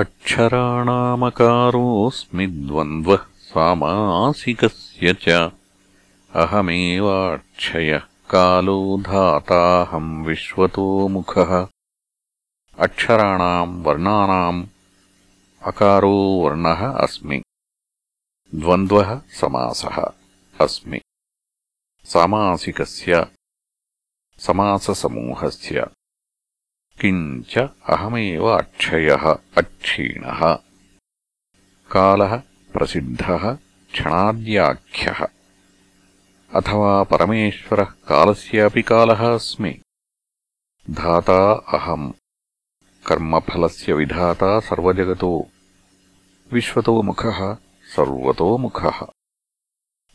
अक्षराणामकारोऽस्मि द्वन्द्वः सामासिकस्य च। अहमेवाक्षयः कालो धाताहम् विश्वतोमुखः अक्षराणाम् वर्णानाम् अकारो वर्णः अस्मि। द्वन्द्वः समासः अस्मि। सामासिकस्य समाससमूहस्य किञ्च अहमेव अक्षयः, अक्षीणः। कालः प्रसिद्धः क्षणाद्याख्यः। अथवा परमेश्वरः कालस्यापि कालः अस्मि। धाता अहम्। कर्मफलस्य विधाता सर्वजगतो। विश्वतोमुखः सर्वतोमुखः